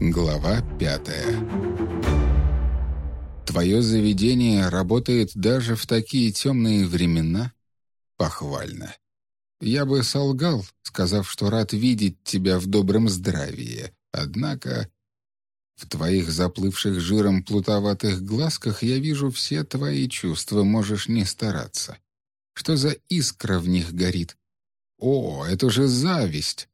Глава пятая Твое заведение работает даже в такие темные времена? Похвально. Я бы солгал, сказав, что рад видеть тебя в добром здравии. Однако в твоих заплывших жиром плутоватых глазках я вижу все твои чувства, можешь не стараться. Что за искра в них горит? О, это же зависть!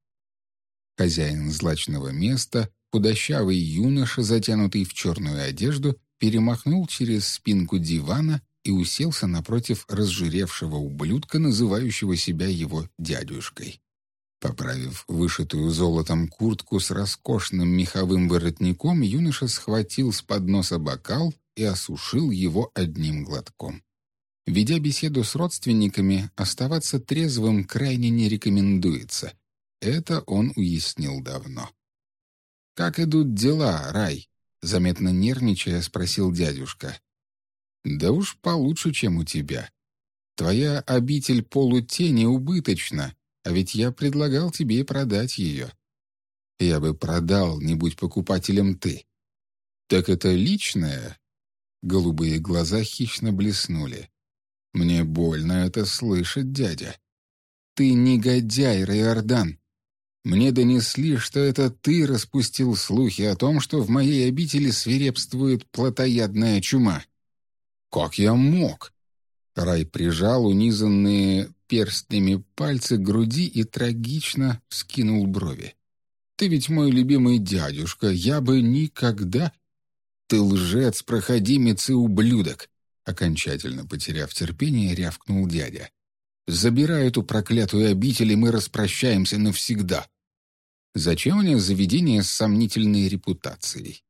Хозяин злачного места, худощавый юноша, затянутый в черную одежду, перемахнул через спинку дивана и уселся напротив разжиревшего ублюдка, называющего себя его дядюшкой. Поправив вышитую золотом куртку с роскошным меховым воротником, юноша схватил с подноса бокал и осушил его одним глотком. Ведя беседу с родственниками, оставаться трезвым крайне не рекомендуется. Это он уяснил давно. «Как идут дела, Рай?» — заметно нервничая спросил дядюшка. «Да уж получше, чем у тебя. Твоя обитель полутени убыточна, а ведь я предлагал тебе продать ее. Я бы продал, не будь покупателем ты. Так это личное?» Голубые глаза хищно блеснули. «Мне больно это слышать, дядя. Ты негодяй, Райордан. Мне донесли, что это ты распустил слухи о том, что в моей обители свирепствует плотоядная чума». «Как я мог?» Рай прижал унизанные перстнями пальцы к груди и трагично вскинул брови. «Ты ведь мой любимый дядюшка, я бы никогда...» «Ты лжец, проходимец и ублюдок!» Окончательно потеряв терпение, рявкнул дядя. «Забирай эту проклятую обитель, и мы распрощаемся навсегда». «Зачем мне заведение с сомнительной репутацией?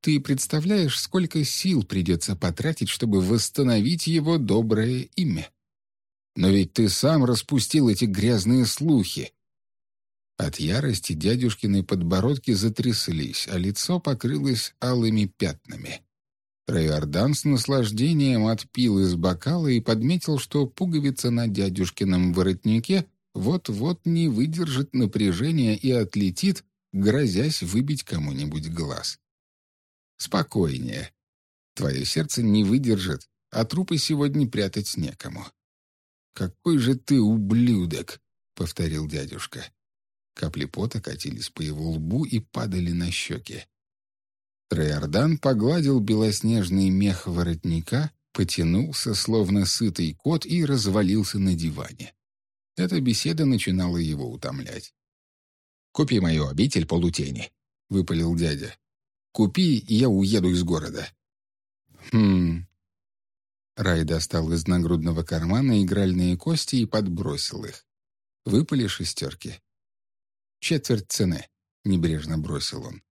Ты представляешь, сколько сил придется потратить, чтобы восстановить его доброе имя? Но ведь ты сам распустил эти грязные слухи». От ярости дядюшкины подбородки затряслись, а лицо покрылось алыми пятнами. Райордан с наслаждением отпил из бокала и подметил, что пуговица на дядюшкином воротнике вот-вот не выдержит напряжения и отлетит, грозясь выбить кому-нибудь глаз. «Спокойнее. Твое сердце не выдержит, а трупы сегодня прятать некому». «Какой же ты ублюдок!» — повторил дядюшка. Капли пота катились по его лбу и падали на щеки. Троярдан погладил белоснежный мех воротника, потянулся, словно сытый кот, и развалился на диване. Эта беседа начинала его утомлять. «Купи мою обитель полутени», — выпалил дядя. «Купи, и я уеду из города». «Хм...» Рай достал из нагрудного кармана игральные кости и подбросил их. Выпали шестерки. «Четверть цены», — небрежно бросил он.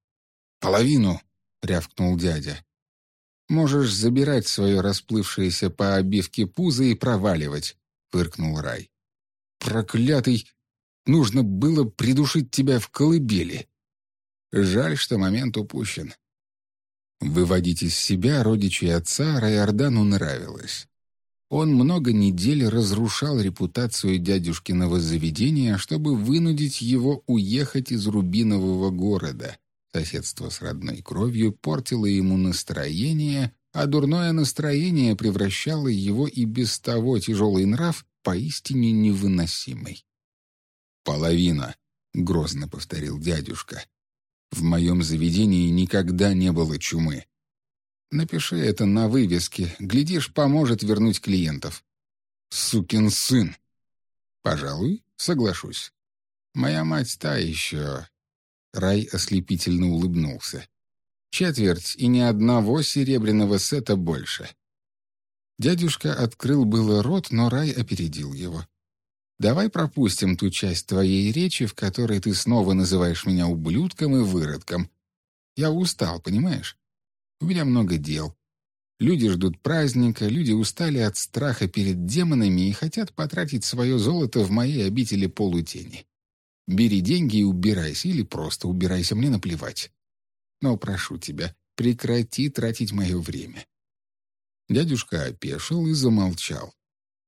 «Половину!» — рявкнул дядя. «Можешь забирать свое расплывшееся по обивке пузо и проваливать», — фыркнул Рай. «Проклятый! Нужно было придушить тебя в колыбели. Жаль, что момент упущен». Выводить из себя родичей отца Райордану нравилось. Он много недель разрушал репутацию дядюшкиного заведения, чтобы вынудить его уехать из Рубинового города — Соседство с родной кровью портило ему настроение, а дурное настроение превращало его и без того тяжелый нрав поистине невыносимый. «Половина», — грозно повторил дядюшка. «В моем заведении никогда не было чумы. Напиши это на вывеске, глядишь, поможет вернуть клиентов». «Сукин сын!» «Пожалуй, соглашусь. Моя мать та еще Рай ослепительно улыбнулся. «Четверть и ни одного серебряного сета больше». Дядюшка открыл было рот, но Рай опередил его. «Давай пропустим ту часть твоей речи, в которой ты снова называешь меня ублюдком и выродком. Я устал, понимаешь? У меня много дел. Люди ждут праздника, люди устали от страха перед демонами и хотят потратить свое золото в моей обители полутени. Бери деньги и убирайся, или просто убирайся, мне наплевать. Но прошу тебя, прекрати тратить мое время». Дядюшка опешил и замолчал.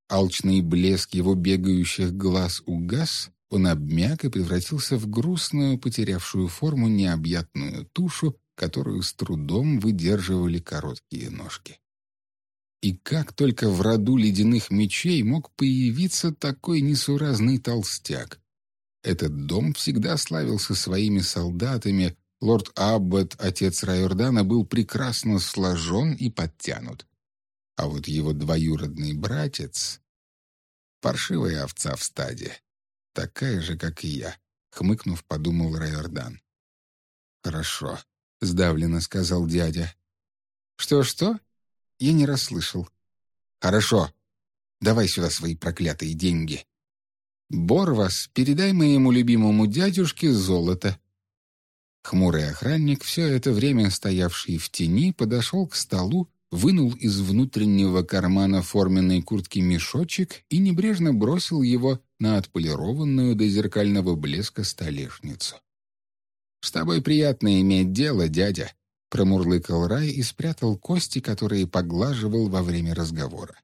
Алчный блеск его бегающих глаз угас, он обмяк и превратился в грустную, потерявшую форму необъятную тушу, которую с трудом выдерживали короткие ножки. И как только в роду ледяных мечей мог появиться такой несуразный толстяк? Этот дом всегда славился своими солдатами, лорд Аббот, отец Райордана, был прекрасно сложен и подтянут. А вот его двоюродный братец — паршивая овца в стаде, такая же, как и я, — хмыкнув, подумал Райордан. «Хорошо», — сдавленно сказал дядя. «Что-что?» Я не расслышал. «Хорошо. Давай сюда свои проклятые деньги». «Борвас, передай моему любимому дядюшке золото». Хмурый охранник, все это время стоявший в тени, подошел к столу, вынул из внутреннего кармана форменной куртки мешочек и небрежно бросил его на отполированную до зеркального блеска столешницу. «С тобой приятно иметь дело, дядя», — промурлыкал Рай и спрятал кости, которые поглаживал во время разговора.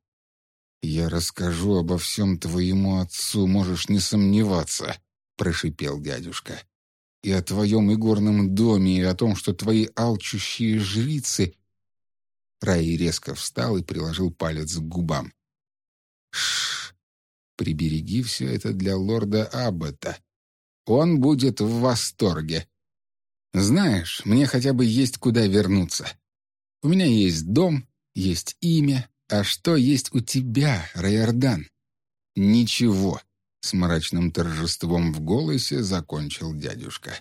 «Я расскажу обо всем твоему отцу, можешь не сомневаться», — прошипел дядюшка. «И о твоем игорном доме, и о том, что твои алчущие жрицы...» Рай резко встал и приложил палец к губам. «Шш! Прибереги все это для лорда Аббата. Он будет в восторге. Знаешь, мне хотя бы есть куда вернуться. У меня есть дом, есть имя, а что есть у тебя, Райордан? Ничего, с мрачным торжеством в голосе закончил дядюшка.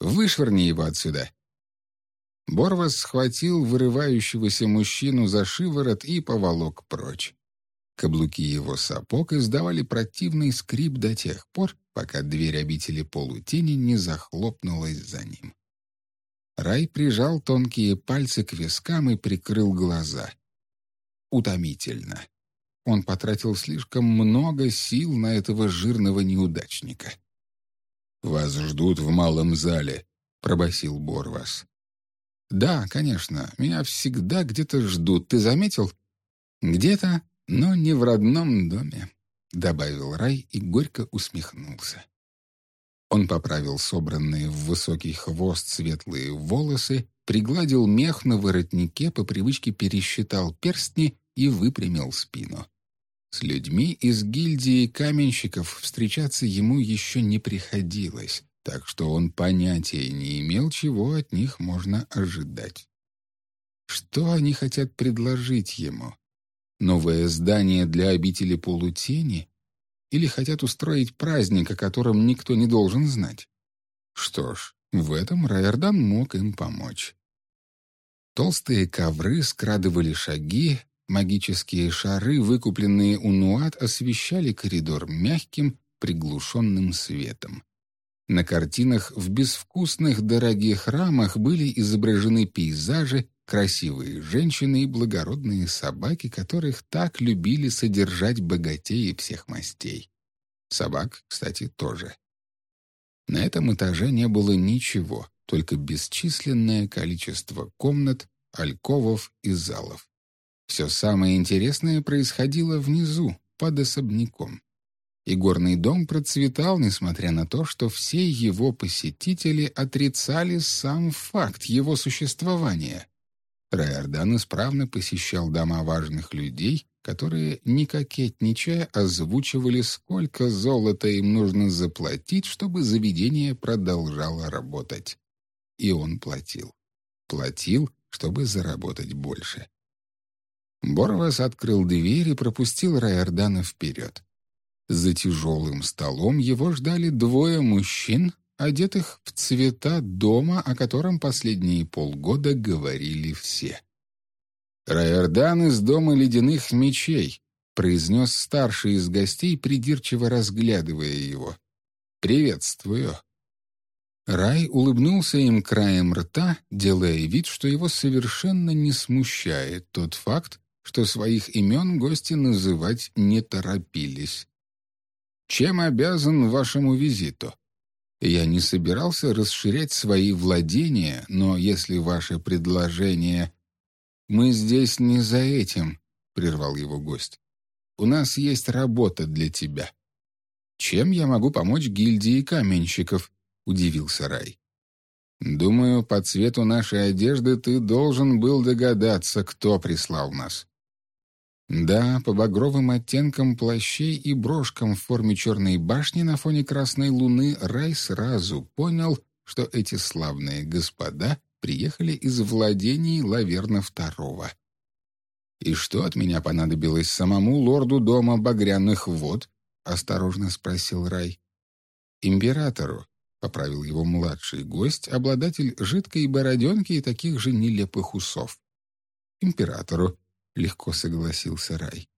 Вышвырни его отсюда. Борвас схватил вырывающегося мужчину за шиворот и поволок прочь. Каблуки его сапог издавали противный скрип до тех пор, пока дверь обители полутени не захлопнулась за ним. Рай прижал тонкие пальцы к вискам и прикрыл глаза. Утомительно. Он потратил слишком много сил на этого жирного неудачника. «Вас ждут в малом зале», — пробасил Борвас. «Да, конечно, меня всегда где-то ждут, ты заметил?» «Где-то, но не в родном доме», — добавил Рай и горько усмехнулся. Он поправил собранные в высокий хвост светлые волосы, пригладил мех на воротнике, по привычке пересчитал перстни и выпрямил спину. С людьми из гильдии каменщиков встречаться ему еще не приходилось, так что он понятия не имел, чего от них можно ожидать. Что они хотят предложить ему? Новое здание для обители полутени? Или хотят устроить праздник, о котором никто не должен знать? Что ж, в этом Райердан мог им помочь. Толстые ковры скрадывали шаги, магические шары, выкупленные у Нуат, освещали коридор мягким, приглушенным светом. На картинах в безвкусных дорогих рамах были изображены пейзажи, красивые женщины и благородные собаки, которых так любили содержать богатеи всех мастей. Собак, кстати, тоже. На этом этаже не было ничего, только бесчисленное количество комнат, альковов и залов. Все самое интересное происходило внизу, под особняком. И горный дом процветал, несмотря на то, что все его посетители отрицали сам факт его существования. Райордан исправно посещал дома важных людей, которые, не кокетничая, озвучивали, сколько золота им нужно заплатить, чтобы заведение продолжало работать. И он платил. Платил, чтобы заработать больше. Борвас открыл дверь и пропустил Райордана вперед. За тяжелым столом его ждали двое мужчин, одетых в цвета дома, о котором последние полгода говорили все. «Райордан из дома ледяных мечей», — произнес старший из гостей, придирчиво разглядывая его. «Приветствую». Рай улыбнулся им краем рта, делая вид, что его совершенно не смущает тот факт, что своих имен гости называть не торопились. «Чем обязан вашему визиту?» Я не собирался расширять свои владения, но если ваше предложение... «Мы здесь не за этим», — прервал его гость. «У нас есть работа для тебя». Чем я могу помочь гильдии каменщиков?» — удивился Рай. «Думаю, по цвету нашей одежды ты должен был догадаться, кто прислал нас». Да, по багровым оттенкам плащей и брошкам в форме черной башни на фоне красной луны Рай сразу понял, что эти славные господа приехали из владений Лаверна II. «И что от меня понадобилось самому лорду дома багряных вод?» — осторожно спросил Рай. «Императору», — поправил его младший гость, обладатель жидкой бороденки и таких же нелепых усов. «Императору», — легко согласился Рай.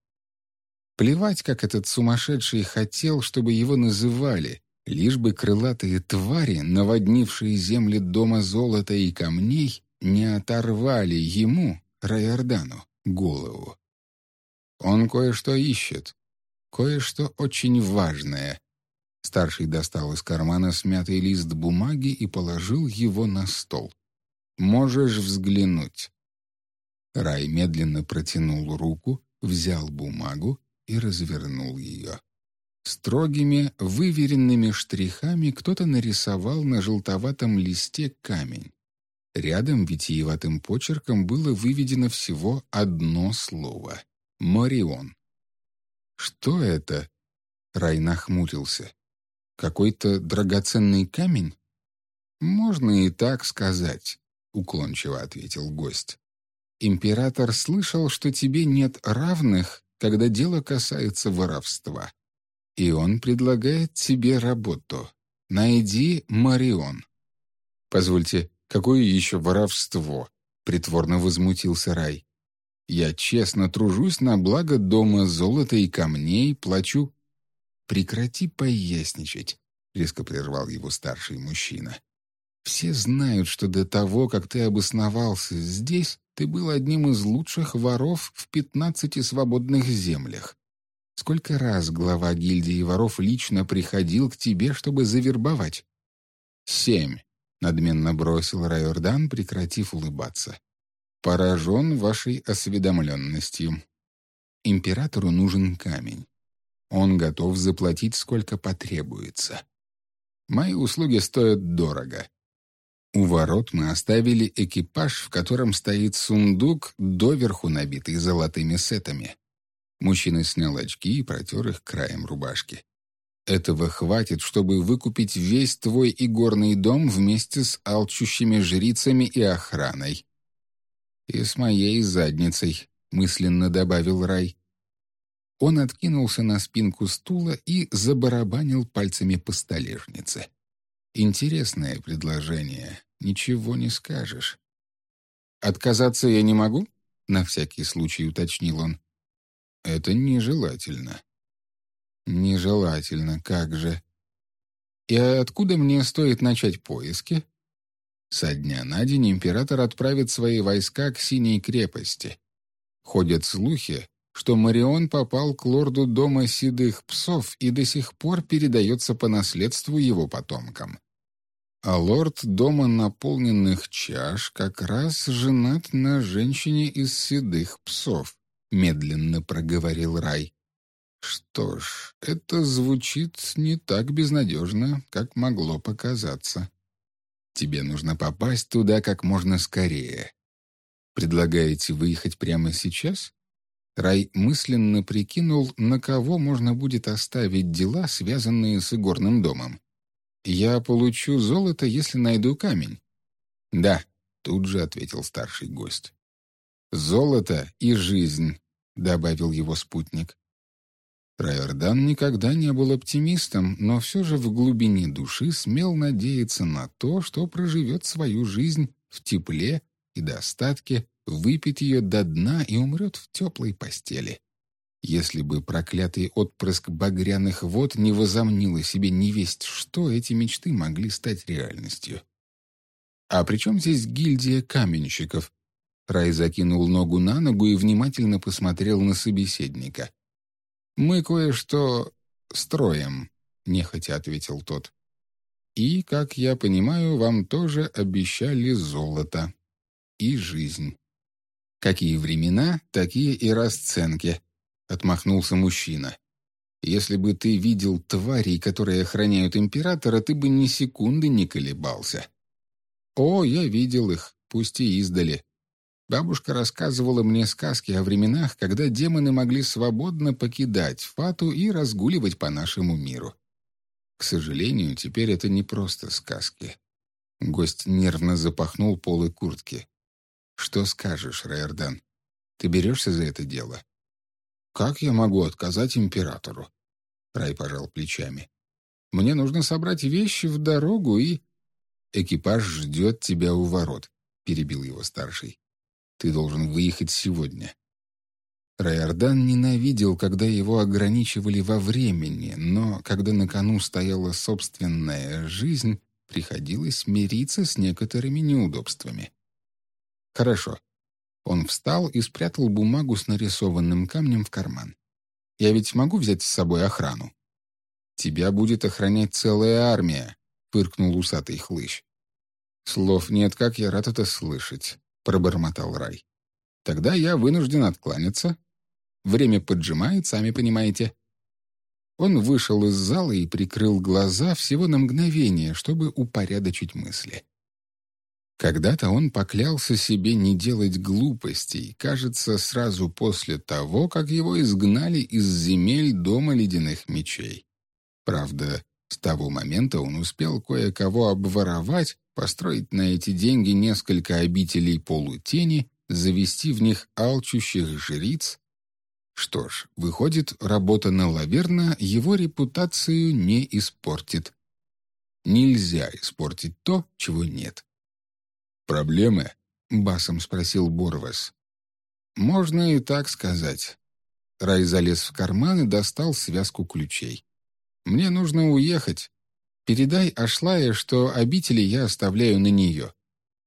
Плевать, как этот сумасшедший хотел, чтобы его называли, лишь бы крылатые твари, наводнившие земли дома золота и камней, не оторвали ему, Райордану, голову. Он кое-что ищет, кое-что очень важное. Старший достал из кармана смятый лист бумаги и положил его на стол. «Можешь взглянуть». Рай медленно протянул руку, взял бумагу и развернул ее. Строгими, выверенными штрихами кто-то нарисовал на желтоватом листе камень. Рядом витиеватым почерком было выведено всего одно слово — «Марион». «Что это?» — Рай нахмурился. «Какой-то драгоценный камень?» «Можно и так сказать», — уклончиво ответил гость. «Император слышал, что тебе нет равных, когда дело касается воровства. И он предлагает тебе работу. Найди Марион». «Позвольте, какое еще воровство?» — притворно возмутился Рай. Я честно тружусь на благо дома золота и камней, плачу. Прекрати поясничать, резко прервал его старший мужчина. Все знают, что до того, как ты обосновался здесь, ты был одним из лучших воров в пятнадцати свободных землях. Сколько раз глава гильдии воров лично приходил к тебе, чтобы завербовать? Семь, надменно бросил Райордан, прекратив улыбаться. Поражен вашей осведомленностью. Императору нужен камень. Он готов заплатить, сколько потребуется. Мои услуги стоят дорого. У ворот мы оставили экипаж, в котором стоит сундук, доверху набитый золотыми сетами. Мужчина снял очки и протер их краем рубашки. Этого хватит, чтобы выкупить весь твой игорный дом вместе с алчущими жрицами и охраной. «И с моей задницей», — мысленно добавил Рай. Он откинулся на спинку стула и забарабанил пальцами по столешнице. «Интересное предложение, ничего не скажешь». «Отказаться я не могу?» — на всякий случай уточнил он. «Это нежелательно». «Нежелательно, как же». «И откуда мне стоит начать поиски?» Со дня на день император отправит свои войска к Синей крепости. Ходят слухи, что Марион попал к лорду дома седых псов и до сих пор передается по наследству его потомкам. А лорд дома наполненных чаш как раз женат на женщине из седых псов, медленно проговорил Рай. Что ж, это звучит не так безнадежно, как могло показаться. Тебе нужно попасть туда как можно скорее. Предлагаете выехать прямо сейчас? Рай мысленно прикинул, на кого можно будет оставить дела, связанные с игорным домом. «Я получу золото, если найду камень». «Да», — тут же ответил старший гость. «Золото и жизнь», — добавил его спутник. Райордан никогда не был оптимистом, но все же в глубине души смел надеяться на то, что проживет свою жизнь в тепле и достатке, выпьет ее до дна и умрет в теплой постели. Если бы проклятый отпрыск багряных вод не возомнил о себе невесть, что эти мечты могли стать реальностью. «А при чем здесь гильдия каменщиков?» Рай закинул ногу на ногу и внимательно посмотрел на собеседника. «Мы кое-что строим», — нехотя ответил тот. «И, как я понимаю, вам тоже обещали золото и жизнь». «Какие времена, такие и расценки», — отмахнулся мужчина. Если бы ты видел тварей, которые охраняют императора, ты бы ни секунды не колебался. О, я видел их, пусть и издали. Бабушка рассказывала мне сказки о временах, когда демоны могли свободно покидать Фату и разгуливать по нашему миру. К сожалению, теперь это не просто сказки. Гость нервно запахнул полы куртки. «Что скажешь, Райердан? Ты берешься за это дело?» «Как я могу отказать императору?» Рай пожал плечами. «Мне нужно собрать вещи в дорогу и...» «Экипаж ждет тебя у ворот», — перебил его старший. «Ты должен выехать сегодня». Райордан ненавидел, когда его ограничивали во времени, но когда на кону стояла собственная жизнь, приходилось мириться с некоторыми неудобствами. «Хорошо». Он встал и спрятал бумагу с нарисованным камнем в карман. «Я ведь могу взять с собой охрану?» «Тебя будет охранять целая армия», — фыркнул усатый хлыщ. «Слов нет, как я рад это слышать», — пробормотал Рай. «Тогда я вынужден откланяться. Время поджимает, сами понимаете». Он вышел из зала и прикрыл глаза всего на мгновение, чтобы упорядочить мысли. Когда-то он поклялся себе не делать глупостей, кажется, сразу после того, как его изгнали из земель Дома Ледяных Мечей. Правда, с того момента он успел кое-кого обворовать, построить на эти деньги несколько обителей полутени, завести в них алчущих жриц. Что ж, выходит, работа на Лаверна его репутацию не испортит. Нельзя испортить то, чего нет. «Проблемы?» — басом спросил Борвес. «Можно и так сказать». Рай залез в карман и достал связку ключей. «Мне нужно уехать. Передай Ашлае, что обители я оставляю на нее.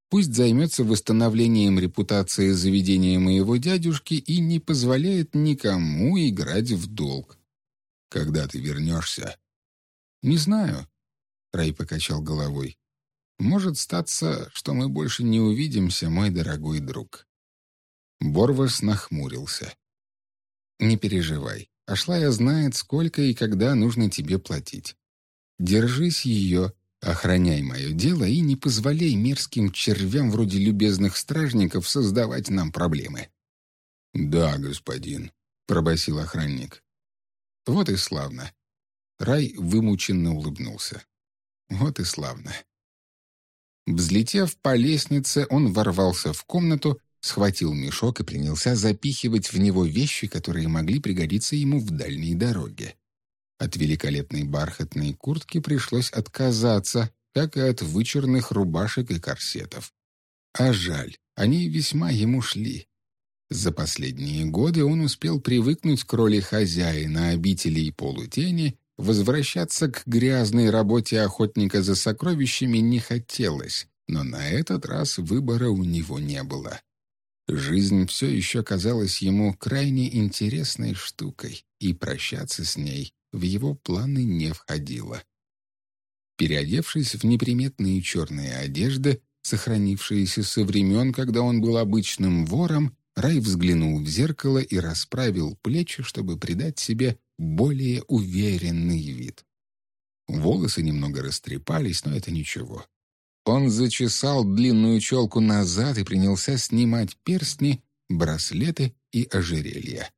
Пусть займется восстановлением репутации заведения моего дядюшки и не позволяет никому играть в долг. Когда ты вернешься?» «Не знаю», — Рай покачал головой. Может статься, что мы больше не увидимся, мой дорогой друг». Борвас нахмурился. «Не переживай. Ашлая знает, сколько и когда нужно тебе платить. Держись ее, охраняй мое дело и не позволяй мерзким червям вроде любезных стражников создавать нам проблемы». «Да, господин», — пробасил охранник. «Вот и славно». Рай вымученно улыбнулся. «Вот и славно». Взлетев по лестнице, он ворвался в комнату, схватил мешок и принялся запихивать в него вещи, которые могли пригодиться ему в дальней дороге. От великолепной бархатной куртки пришлось отказаться, как и от вычурных рубашек и корсетов. А жаль, они весьма ему шли. За последние годы он успел привыкнуть к роли хозяина обители и полутени Возвращаться к грязной работе охотника за сокровищами не хотелось, но на этот раз выбора у него не было. Жизнь все еще казалась ему крайне интересной штукой, и прощаться с ней в его планы не входило. Переодевшись в неприметные черные одежды, сохранившиеся со времен, когда он был обычным вором, Рай взглянул в зеркало и расправил плечи, чтобы придать себе более уверенный вид. Волосы немного растрепались, но это ничего. Он зачесал длинную челку назад и принялся снимать перстни, браслеты и ожерелья.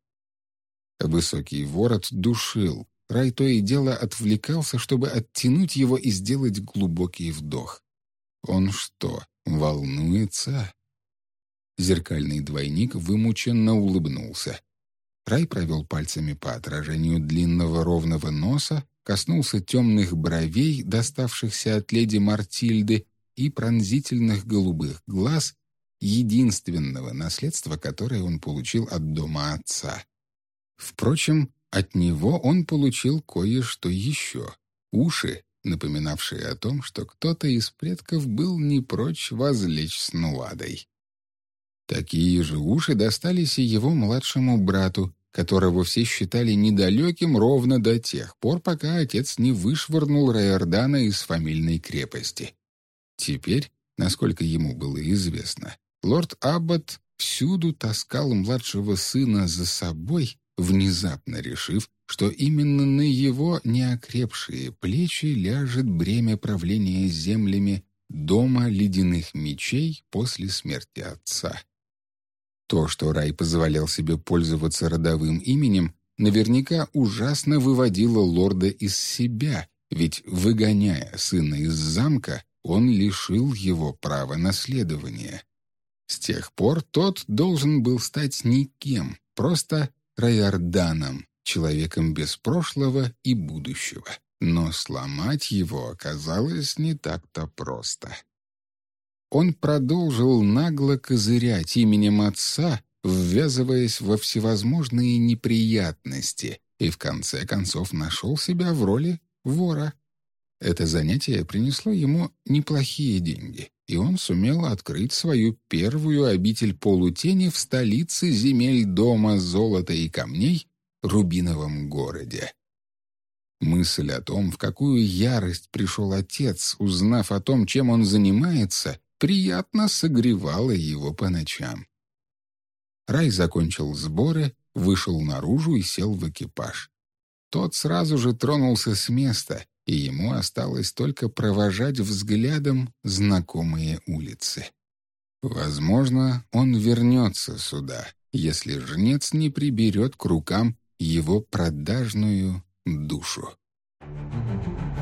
Высокий ворот душил. Рай то и дело отвлекался, чтобы оттянуть его и сделать глубокий вдох. Он что, волнуется? Зеркальный двойник вымученно улыбнулся. Рай провел пальцами по отражению длинного ровного носа, коснулся темных бровей, доставшихся от леди Мартильды, и пронзительных голубых глаз, единственного наследства, которое он получил от дома отца. Впрочем, от него он получил кое-что еще — уши, напоминавшие о том, что кто-то из предков был не прочь возлечь с Нуладой. Такие же уши достались и его младшему брату, которого все считали недалеким ровно до тех пор, пока отец не вышвырнул Райордана из фамильной крепости. Теперь, насколько ему было известно, лорд Аббот всюду таскал младшего сына за собой, внезапно решив, что именно на его неокрепшие плечи ляжет бремя правления землями дома ледяных мечей после смерти отца. То, что Рай позволял себе пользоваться родовым именем, наверняка ужасно выводило лорда из себя, ведь, выгоняя сына из замка, он лишил его права наследования. С тех пор тот должен был стать никем, просто Райорданом, человеком без прошлого и будущего. Но сломать его оказалось не так-то просто. Он продолжил нагло козырять именем отца, ввязываясь во всевозможные неприятности, и в конце концов нашел себя в роли вора. Это занятие принесло ему неплохие деньги, и он сумел открыть свою первую обитель полутени в столице земель дома золота и камней Рубиновом городе. Мысль о том, в какую ярость пришел отец, узнав о том, чем он занимается, приятно согревала его по ночам. Рай закончил сборы, вышел наружу и сел в экипаж. Тот сразу же тронулся с места, и ему осталось только провожать взглядом знакомые улицы. Возможно, он вернется сюда, если жнец не приберет к рукам его продажную душу. Thank you.